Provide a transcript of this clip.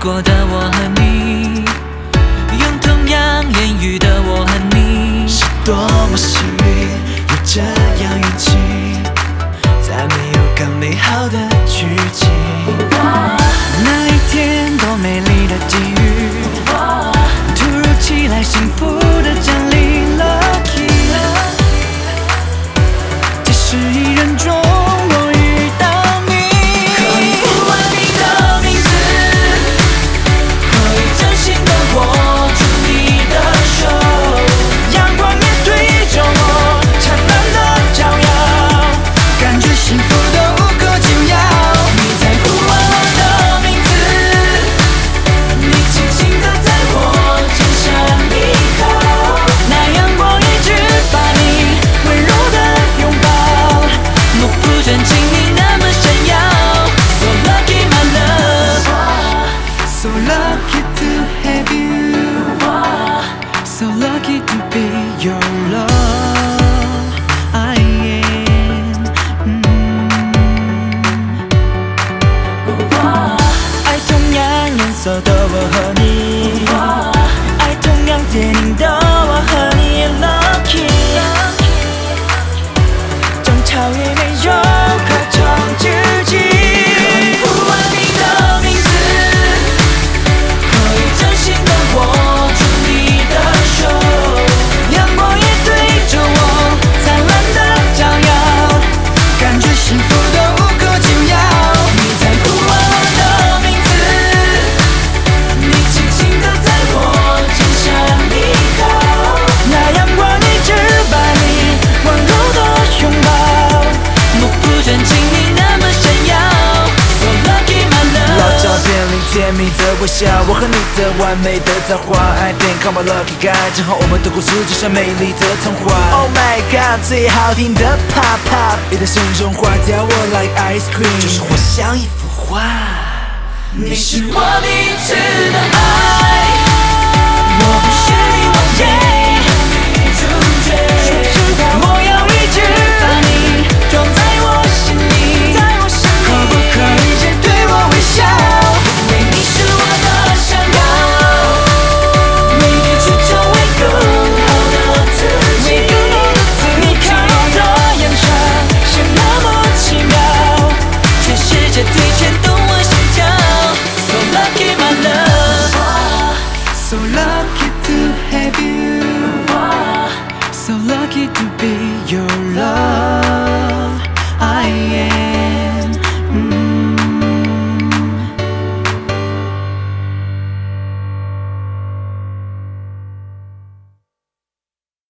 过的我和你用同样言语的我和你。是多么幸运 lucky to be your love. I am. Mm. Ai trong nhã nhân sợ đời 甜蜜的微笑，我和你的完美的造化。I think I'm a lucky guy，正好我们的故事就像美丽的童话。Oh my god，最好听的 pop up，你的声音融化掉我 like ice cream，就是画像一幅画。你是我的爱。